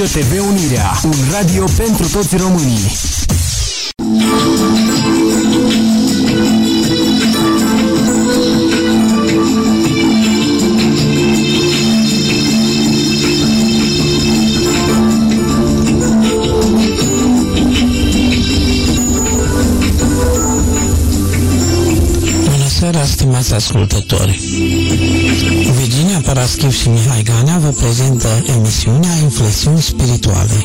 Radio TV Unirea, un radio pentru toți românii. Bună seara, stimați ascultători! Virginia Paraschiv și Mihai Ganea vă prezintă emisiunea Inflexiuni Spirituale.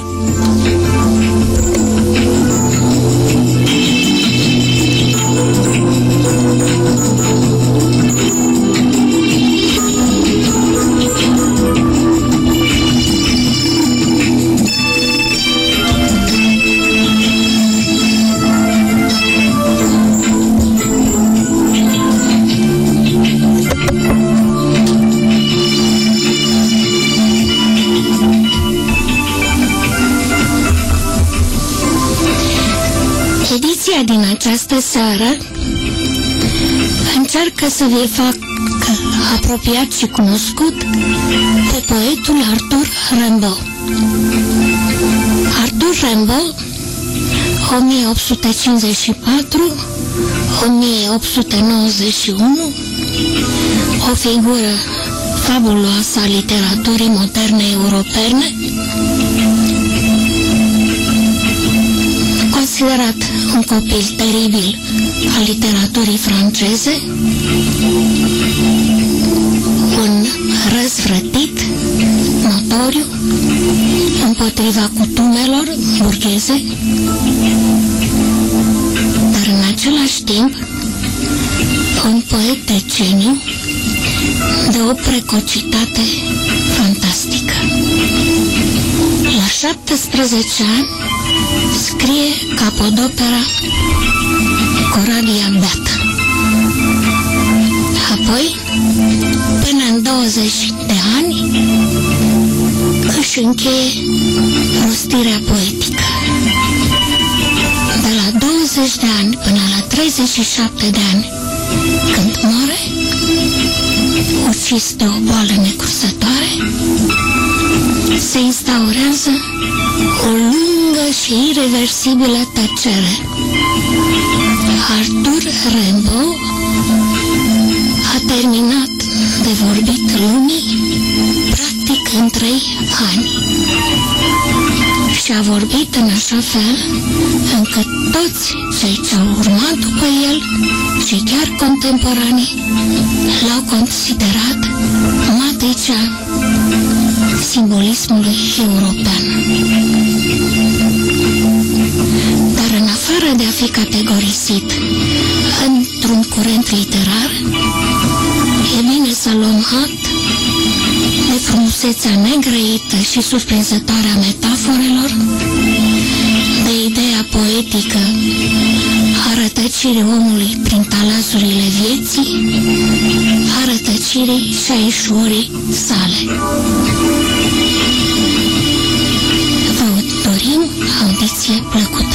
Această seară încearcă să vi fac apropiat și cunoscut pe poetul Arthur Rimbaud. Arthur Rimbaud 1854 1891 o figură fabuloasă a literaturii moderne europene, considerat un copil teribil al literaturii franceze, un răzvrătit notoriu împotriva cutumelor burgheze, dar în același timp un poet de geniu de o precocitate fantastică. La 17 ani scrie capodopera Corabia Beată. Apoi, până în 20 de ani, își încheie rostirea poetică. De la 20 de ani până la 37 de ani, când moare, ucis de o boală necursătoare, se instaurează o lungă și irreversibilă tăcere. Arthur Rimbaud a terminat de vorbit lumii practic în trei ani și a vorbit în așa fel încât toți cei ce au urmat după el și chiar contemporanii l-au considerat matricea simbolismului european. Dar în afară de a fi categorisit într-un curent literar, e bine să luăm act de frumusețea negrăită și surprinzătoare a metaforelor, de ideea poetică a rătăcirii omului prin talazurile vieții, a rătăcirii și a ieșurii sale. Vă dorim audiție plăcută!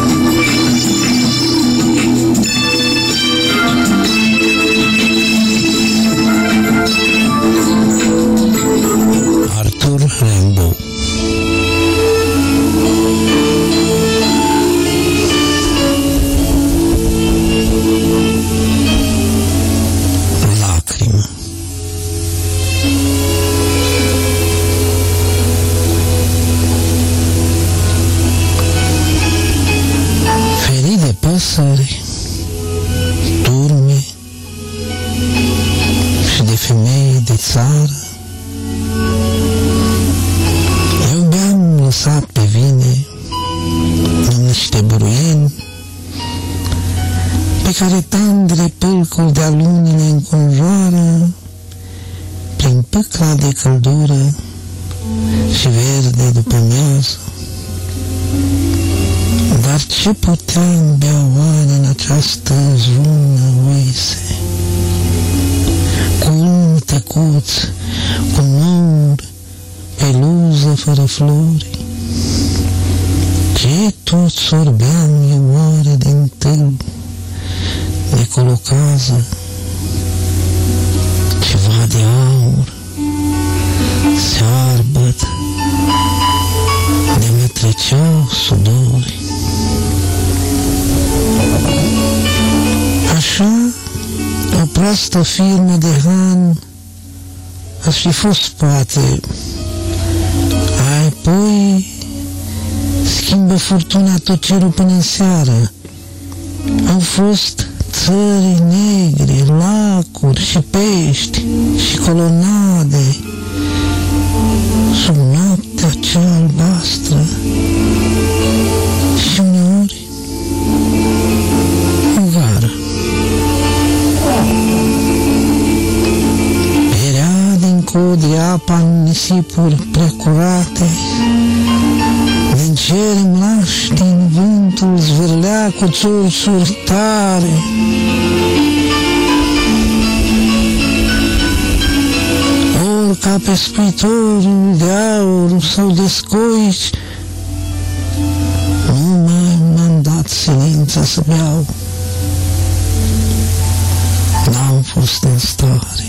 Ferit de păsări, turme și de femei de țară, eu mi-am lăsat pe vine în niște buruieni pe care tandre pâlcul de alunile înconjoară prin pâcla de căldură și verde după miază. Dar ce puteam bea oare în această zună uise? Cu un tăcuț, cu nor, peluză fără flori. Ce tot sorbeam eu oare din tâlp, de colocază, ceva de aur, searbăt, de mă treceau sudori. Așa, o proastă firmă de han aș fi fost poate. Apoi schimbă furtuna tot cerul până în seară. Au fost țări negre, lacuri și pești și colonade nisipuri prea curate, din cer mlaștin vântul zvârlea cu țursuri tare. Ori ca pe scuitorul de aur sau de scoici, nu mai m-am dat silința să beau. N-am fost în stare.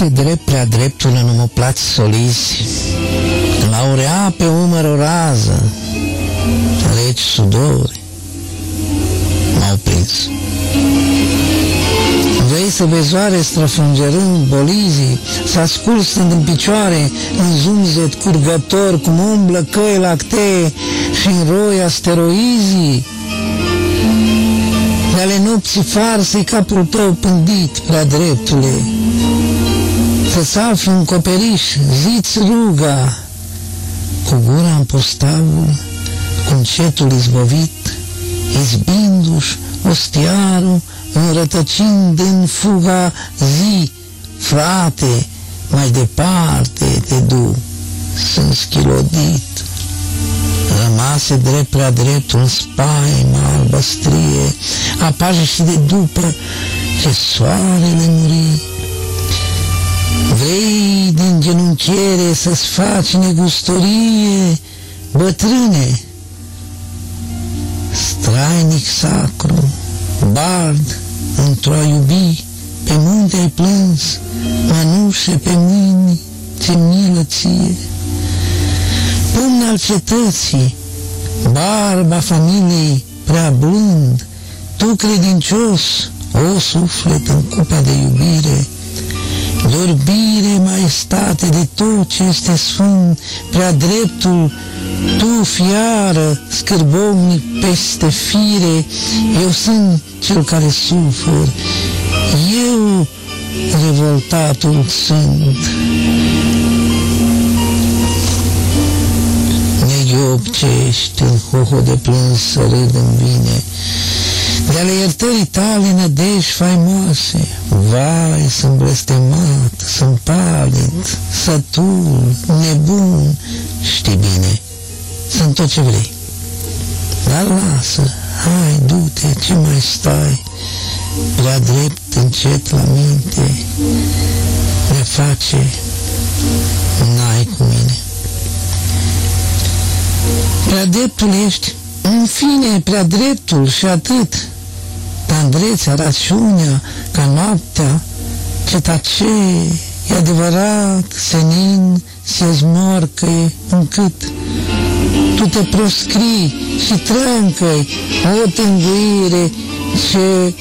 Rămase drept prea dreptul în omoplați solizi, laurea pe umăr o rază, reci sudori, m-au prins. Vrei să vezi oare străfângerând bolizii, să ascult stând în picioare, în zumzet curgător, cum umblă căi lactee și în roi asteroizii? De ale nopții farsei capul tău pândit, prea dreptule, să-ți afli un coperiș, ziți ruga, cu gura în postavul, cu încetul izbovit, izbindu-și ostiarul, înrătăcind în fuga zi, frate, mai departe te du, sunt schilodit. Rămase drept la drept un spaimă albăstrie, apage și de după ce soarele muri. Vrei din genunchiere să-ți faci negustorie, bătrâne, strainic sacru, bard, într-o a iubi, pe munte ai plâns, mănușe pe mâini, ce milă ție. Pumn al cetății, barba familiei prea blând, tu credincios, o suflet în cupa de iubire, Dorbire, maestate de tot ce este sfânt, prea dreptul, tu, fiară, scârbovnic peste fire, eu sunt cel care sufăr, eu revoltatul sunt. Neiopcești în hoho de plâns să râd în bine, de ale iertării tale nădejdi faimoase, vai, sunt blestemat, sunt palid, sătul, nebun, știi bine, sunt tot ce vrei. Dar lasă, hai, du-te, ce mai stai, prea drept, încet la minte, reface, n-ai cu mine. Prea dreptul ești, în fine, prea dreptul și atât. Tandrețea, rațiunea, ca noaptea, ce tace, e adevărat, senin, se zmorcă încât tu te proscrii și trâncă o tânguire ce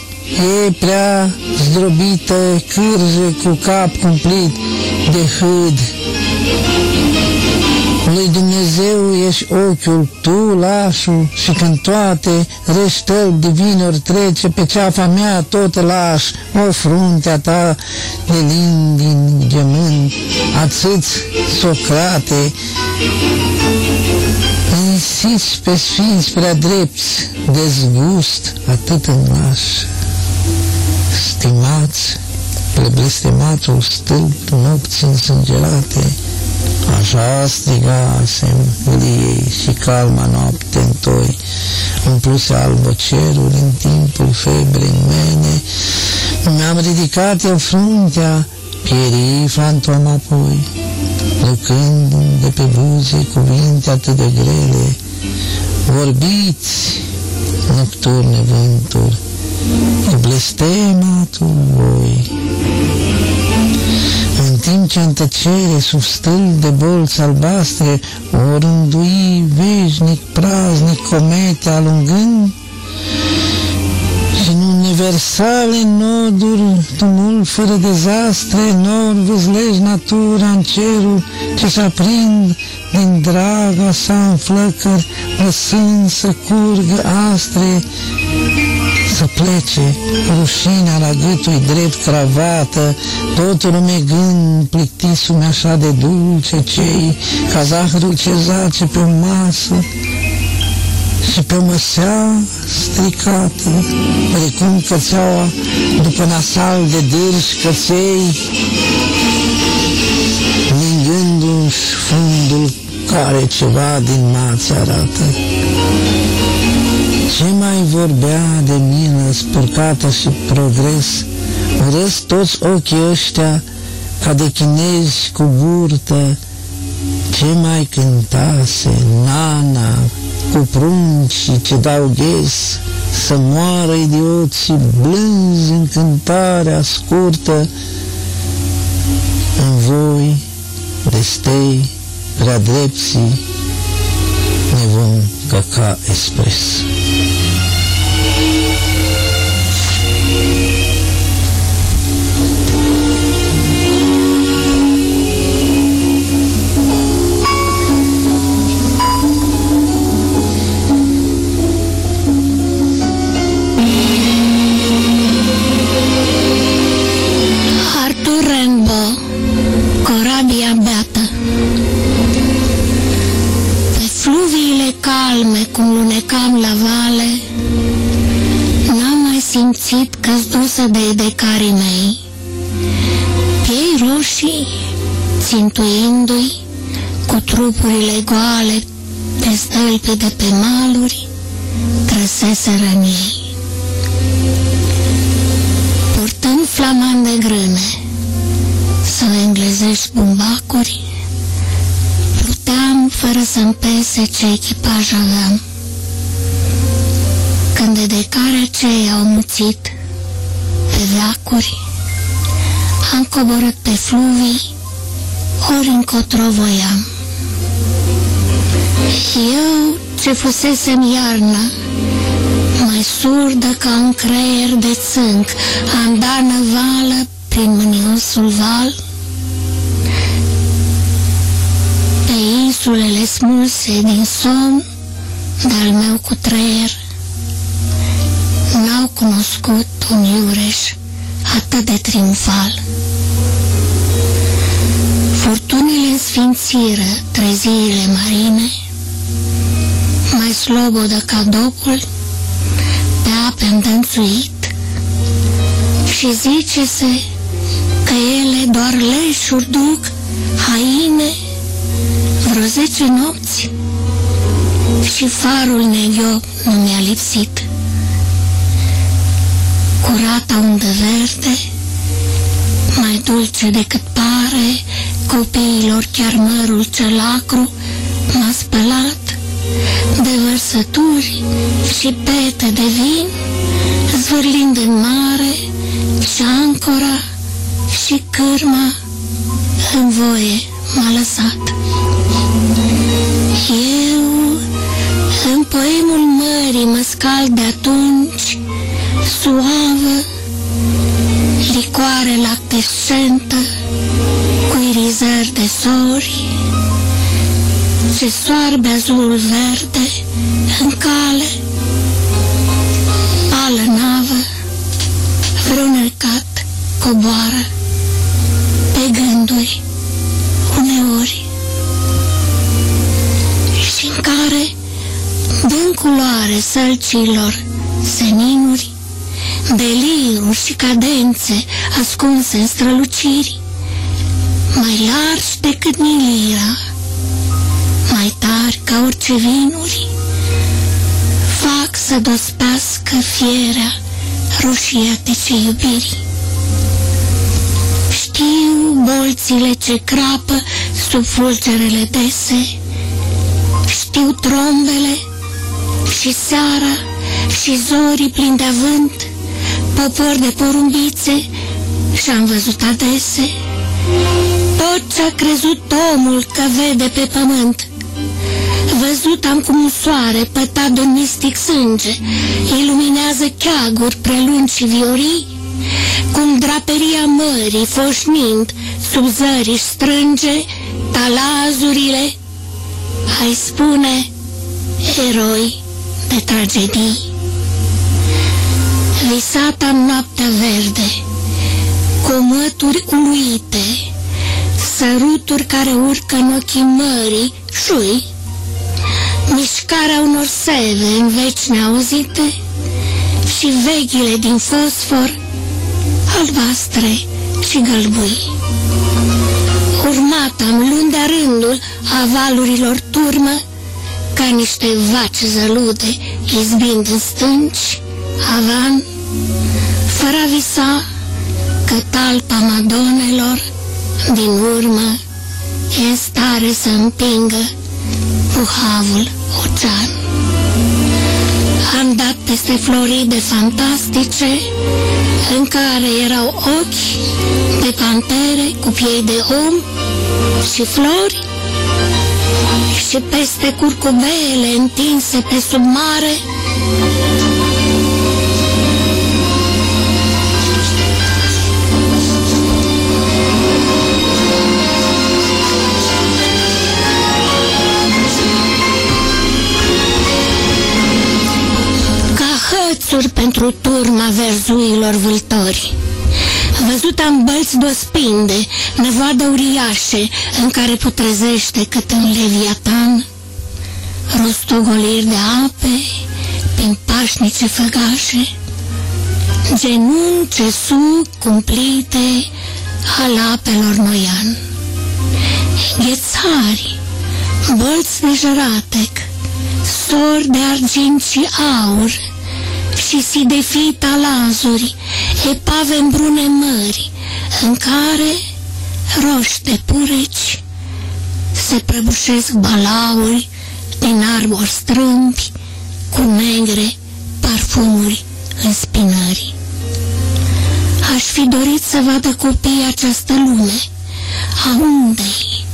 e prea zdrobită, cârje cu cap cumplit de hâd. Lui Dumnezeu ești ochiul, tu lașul, și când toate reștări divinuri trece pe ceafa mea tot laș, o fruntea ta de lin din gemânt, atâți Socrate, insiți pe sfinți prea drepți, dezgust atât în laș. Stimați, pe blestematul stâlp nopți însângerate, Așa strigasem ei și calma noapte în toi, umpluse albă cerul în timpul febrei mene. Mi-am ridicat eu fruntea, pieri fantom apoi, lucrând de pe buze cuvinte atât de grele. Vorbiți, nocturne vânturi, e blestematul voi timp ce în tăcere, sub stâl de bolți albastre, o rândui veșnic, praznic, comete alungând, și în univers sale noduri, tumult fără dezastre, nor văzlești natura în cerul ce se aprind din draga sa în flăcări, lăsând să curgă astre, să plece, rușinea la gâtui drept cravată, totul rumegând plictisul așa de dulce cei, ca zahărul ce zace pe masă, și pe măsea stricată, precum cățeaua după nasal de dârși căței, ningându-și fundul care ceva din mață arată. Ce mai vorbea de mină spurcată și progres, urăsc toți ochii ăștia ca de chinezi cu burtă, ce mai cântase nana cu prunci ce dau ghes, să moară idioții blânzi în cântarea scurtă, în voi, de stei, prea drepții, ne vom căca expres. Stălpi de pe maluri, trăseseră în ei. Purtând flaman de grâne, să englezești bumbacuri, pluteam fără să-mi pese ce echipaj aveam când de care cei au muțit pe veacuri, am coborât pe fluvii, ori încotro voiam. Ce fusesem iarna, mai surdă ca un creier de țânc, am dat năvală prin mâniosul val, pe insulele smulse din somn, de-al meu cu trăier, n-au cunoscut un iureș atât de triumfal. Furtunile sfințiră treziile marine, mai slobodă ca dopul, pe ape îndânțuit, și zice-se că ele doar leșuri duc, haine, vreo zece nopți, și farul neghiop nu mi-a lipsit. Curata undă verde, mai dulce decât pare, copiilor chiar mărul cel acru m-a spălat de vărsături și pete de vin, zvârlind în mare și ancora și cârma în voie m-a lăsat. Eu, în poemul mării mă scald de atunci, suavă, licoare lactescentă, cu irizări de sori, ce soarbe azul verde în cale, ală navă, vreun cat coboară pe gânduri uneori și în care, din culoare sălcilor seninuri, deliruri și cadențe ascunse în străluciri, mai largi decât milira, mai tari ca orice vinuri, fac să dospească fierea roșiatece iubirii. Știu bolțile ce crapă sub fulgerele dese, știu trombele și seara și zorii plini de avânt, popor de porumbițe și-am văzut adese tot ce-a crezut omul că vede pe pământ. Văzut am cum un soare pătat de mistic sânge, iluminează cheaguri prelungi și viorii, cum draperia mării foșnind sub zări strânge talazurile, ai spune eroi de tragedii. Visata în noaptea verde, cu mături uluite, săruturi care urcă în ochii mării, șui, mișcarea unor seve în veci neauzite și veghile din fosfor, albastre și gălbui. Urmat am luând de rândul a valurilor turmă, ca niște vaci zălude, izbind în stânci, avan, fără a visa că talpa madonelor din urmă e stare să împingă puhavul ocean. Am dat peste floride fantastice în care erau ochi de pantere cu piei de om și flori și peste curcubele întinse pe sub mare hățuri pentru turma verzuilor vâltori. Văzut am bălți dospinde, nevoadă uriașe, în care putrezește cât un leviatan, rostogoliri de ape, prin pașnice făgașe, genunce suc cumplite al apelor noian. Ghețari, bolți de jăratec, sori de argint și aur, și si de fi talazuri, epave brune mări, în care roși de pureci se prăbușesc balauri din arbori strâmbi cu negre parfumuri în spinări. Aș fi dorit să vadă copiii această lume, a undei,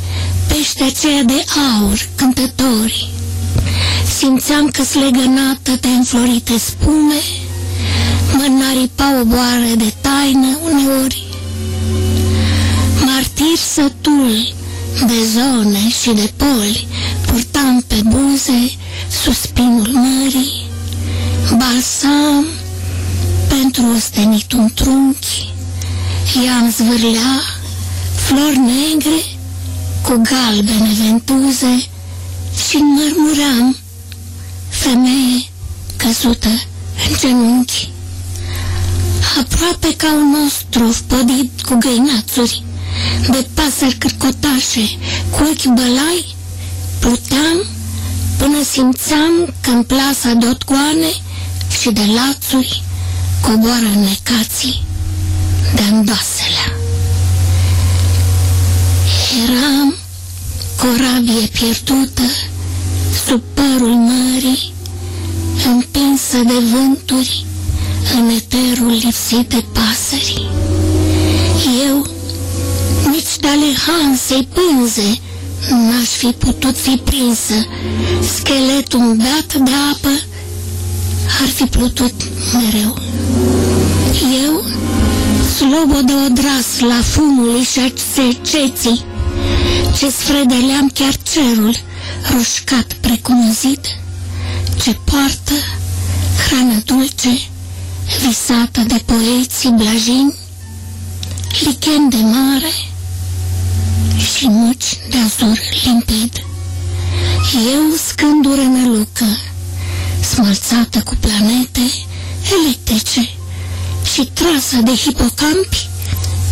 pește aceea de aur, cântătorii, Simțeam că slegănată de înflorite spume, mă naripa o boară de taină uneori. Martir sătul de zone și de poli, purtam pe buze suspinul mării, balsam pentru ostenit un trunchi, ea zvârlea flori negre cu galbene ventuze și mărmuram femeie căzută în genunchi, aproape ca un ostrov podit cu găinațuri, de pasări cârcotașe, cu ochi bălai, pluteam până simțeam că în plasa de otcoane și de lațuri coboară necații de îndoaselea. Eram corabie pierdută sub părul mării, împinsă de vânturi în eterul lipsit de pasări. Eu, nici de ale Hansei pânze, n-aș fi putut fi prinsă. Scheletul beat de apă ar fi plutut mereu. Eu, slobodă odras la fumului și a seceții, ce sfredeleam chiar cerul, roșcat precum un zid, ce poartă hrană dulce, visată de poeții blajini, lichen de mare și muci de azur limpid. Eu scândură nălucă, smălțată cu planete electrice și trasă de hipocampi,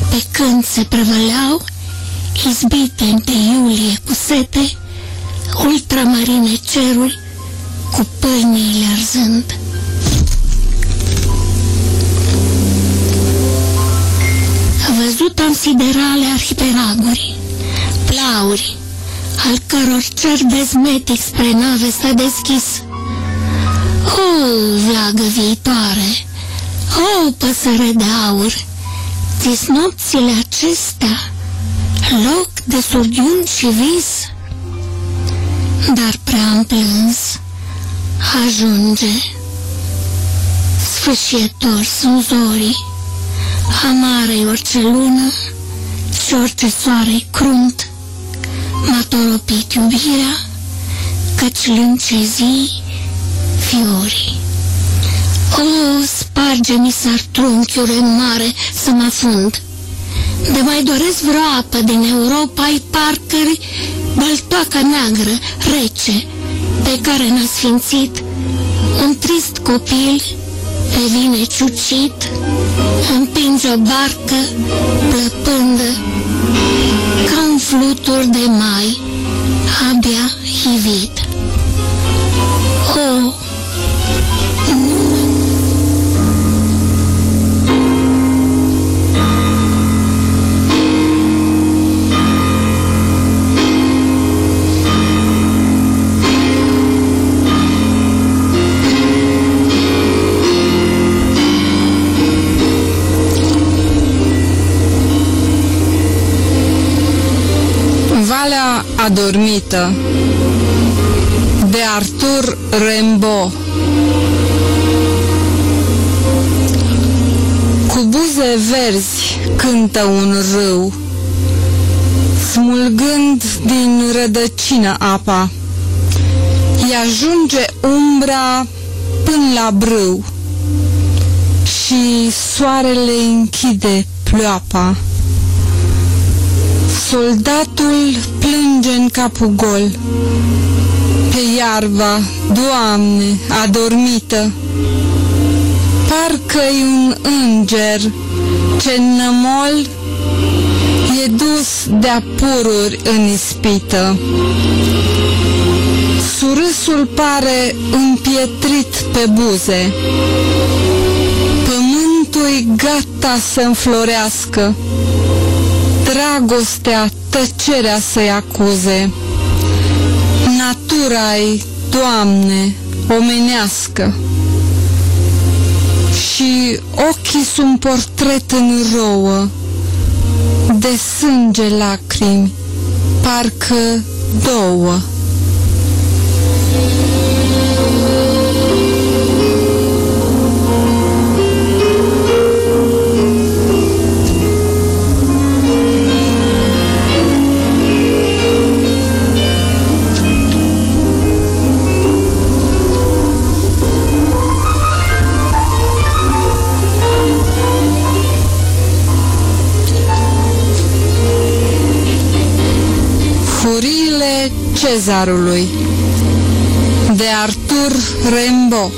pe când se prevăleau, izbite de iulie cu sete, ultramarine ceruri cu pâinile arzând. Văzut am siderale arhipelaguri, plauri, al căror cer bezmetic spre nave s-a deschis. O, vlagă viitoare, o, păsăre de aur, ți nopțile acestea loc de surghiuni și vis? Dar prea am plâns. Ajunge. Sfârșietor sunt zorii, amare orice lună și orice soare crunt. M-a toropit iubirea, căci lânce zi fiorii. O, sparge-mi s-ar trunchiul în mare să mă fund. De mai doresc vreo apă din Europa-i parcări băltoaca neagră, rece, pe care n-a sfințit un trist copil pe vine ciucit, împinge o barcă plăpândă ca un flutur de mai abia hivit. Adormită. De Artur Rimbaud Cu buze verzi cântă un râu Smulgând din rădăcină apa. Îi ajunge umbra până la brâu Și soarele închide ploapa Soldatul plânge în capul gol. Pe iarba, Doamne, adormită. Parcă-i un înger ce nămol E dus de-a pururi în ispită. Surâsul pare împietrit pe buze. Pământul-i gata să înflorească dragostea, tăcerea să-i acuze. Natura-i, Doamne, omenească. Și ochii sunt portret în rouă, de sânge lacrimi, parcă două. Cezarului de Artur Rimbaud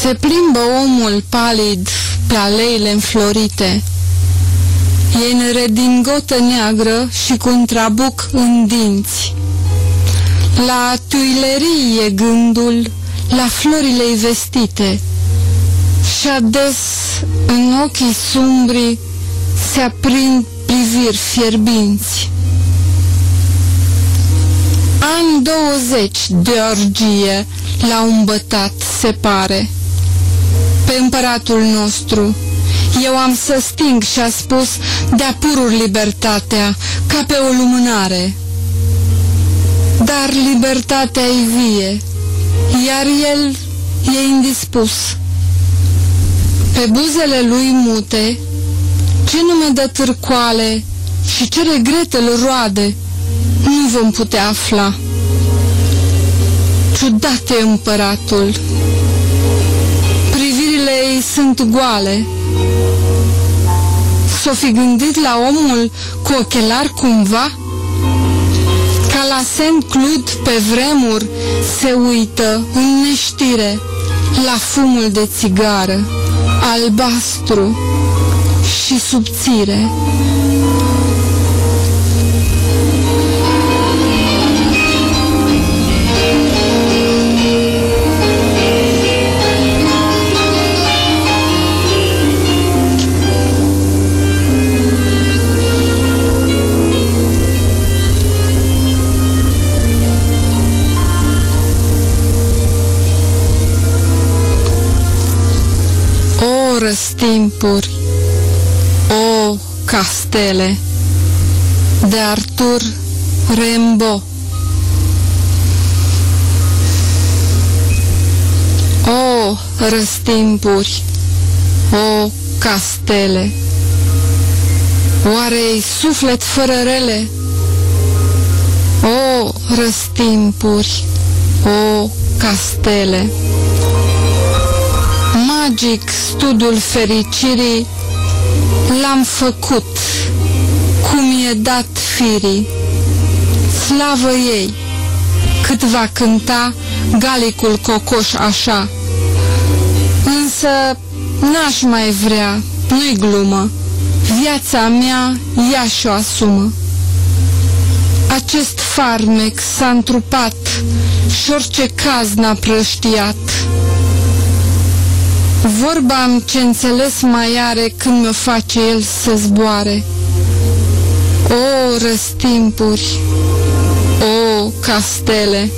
Se plimbă omul palid pe aleile înflorite. E în redingotă neagră și cu un trabuc în dinți. La tuilerii e gândul, la florile vestite și ades în ochii sumbri se aprind priviri fierbinți. Ani 20 de orgie l-au îmbătat, se pare. Pe împăratul nostru, eu am să sting și a spus de-a pururi libertatea, ca pe o lumânare. Dar libertatea e vie, iar el e indispus. Pe buzele lui mute, ce nume de târcoale și ce regrete îl roade, nu vom putea afla. Ciudat e împăratul. Privirile ei sunt goale. S-o fi gândit la omul cu ochelar cumva? Ca la Saint Clud pe vremuri se uită în neștire la fumul de țigară, albastru și subțire. O răstimpuri, o castele, de Artur Rembo. O, răstimpuri, o, castele, oare suflet fără rele? O, răstimpuri, o, castele, magic studiul fericirii l-am făcut, cum e dat firii, slavă ei, cât va cânta galicul cocoș așa. Însă n-aș mai vrea, nu-i glumă, viața mea ea și-o asumă. Acest farmec s-a întrupat și orice caz n-a prăștiat. Vorba am ce înțeles mai are când mă face el să zboare. O, răstimpuri, o, castele,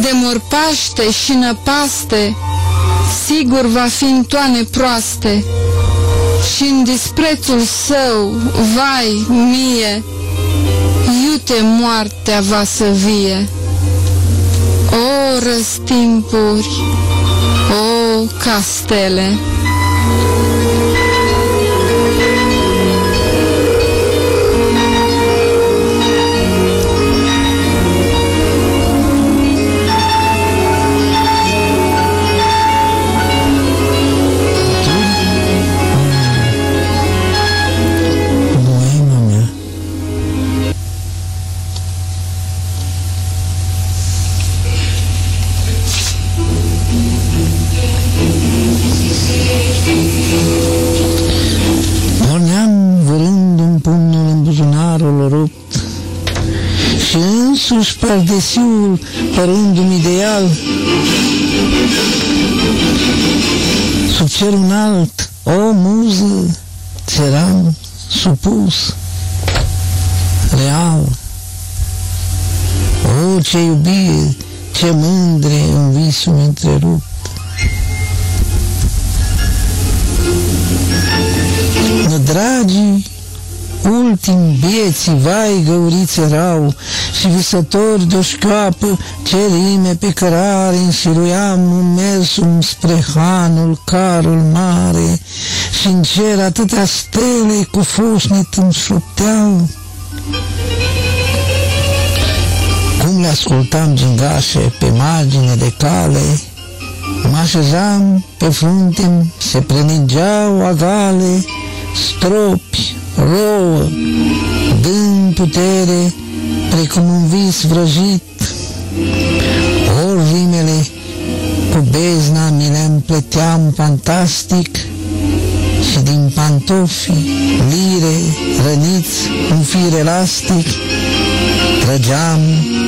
de morpaște și năpaste, sigur va fi în toane proaste, și în disprețul său, vai, mie, iute moartea va să vie. O, răstimpuri, o, castele! Însuși pardesiul părându-mi ideal sub cerul înalt, o muză, ți-eram supus, real. O, ce iubire, ce mândre în visul întrerupt. Dragii, ultim vieții, vai găuriți erau și visători de-o școapă, ce rime pe cărare înșiruiam un mersum spre hanul carul mare și în cer atâtea stele cu foșnet îmi șopteau. Cum le ascultam gingașe pe margine de cale, mă așezam pe frunte, se preningeau agale, stropi, rouă, dând putere, precum un vis vrăjit. Ori rimele cu bezna mi le împleteam fantastic și din pantofi, lire, răniți, un fir elastic, trăgeam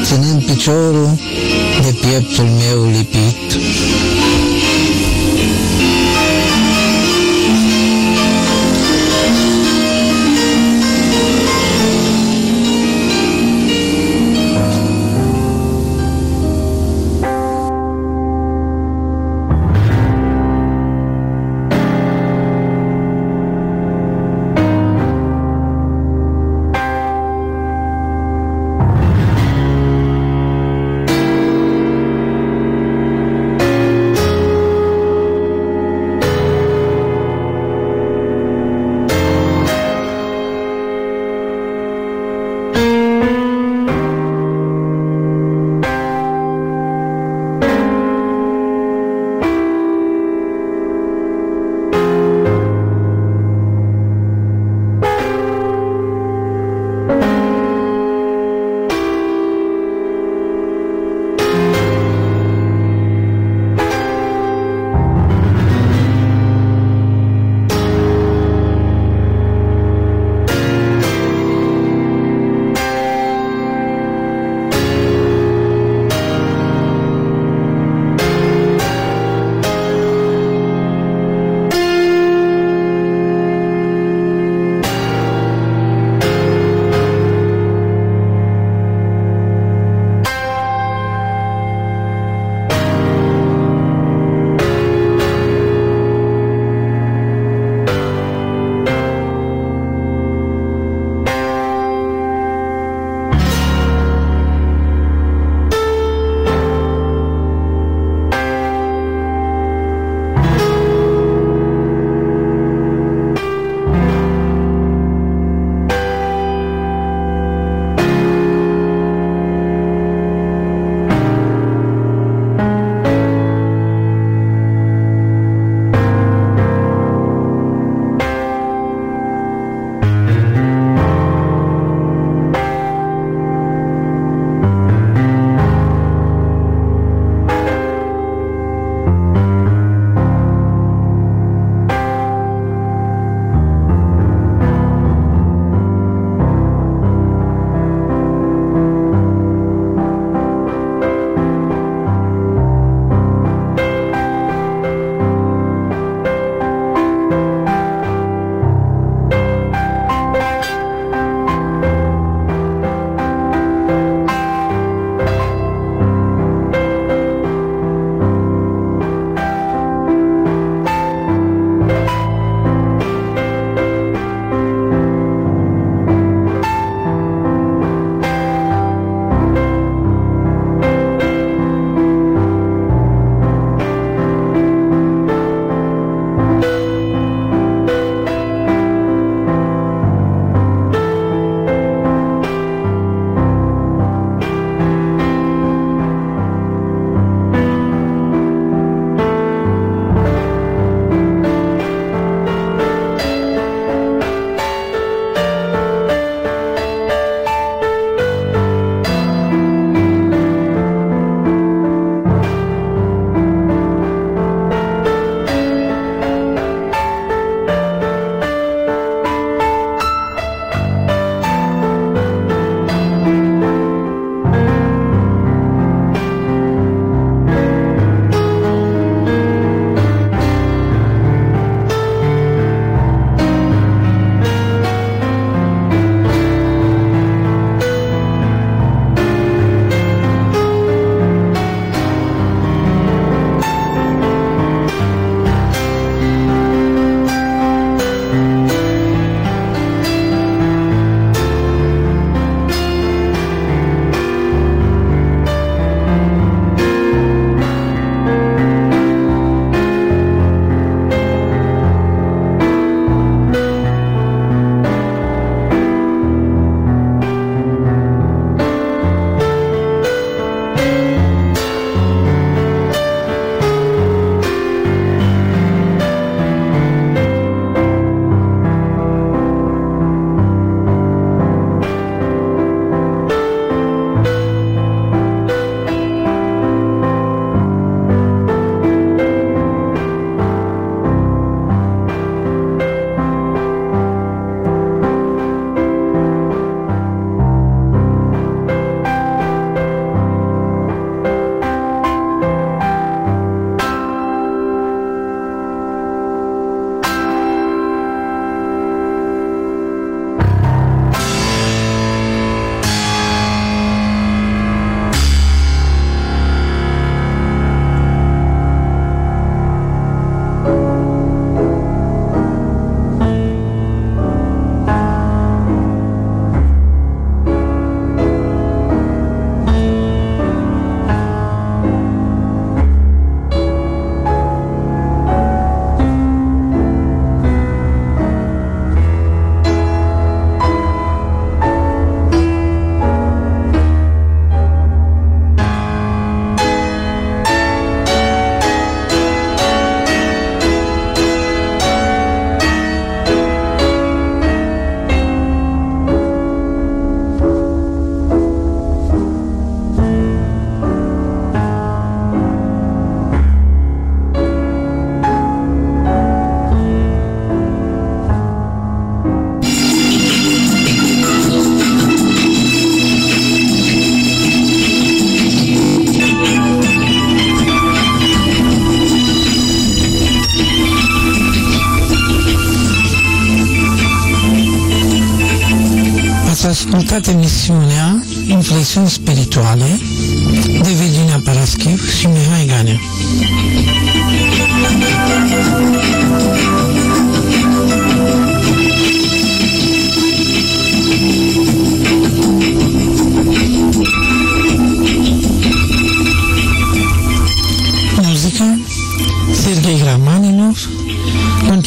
ținând piciorul de pieptul meu lipit.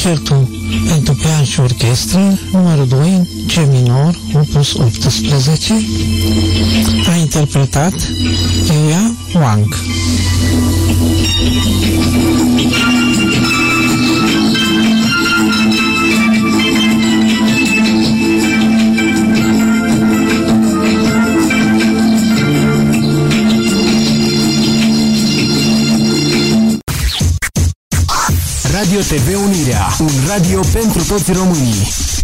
Concertul pentru pian și orchestră, numărul 2, C minor, opus 18, a interpretat Yuya Wang. TV Unirea, un radio pentru toți românii.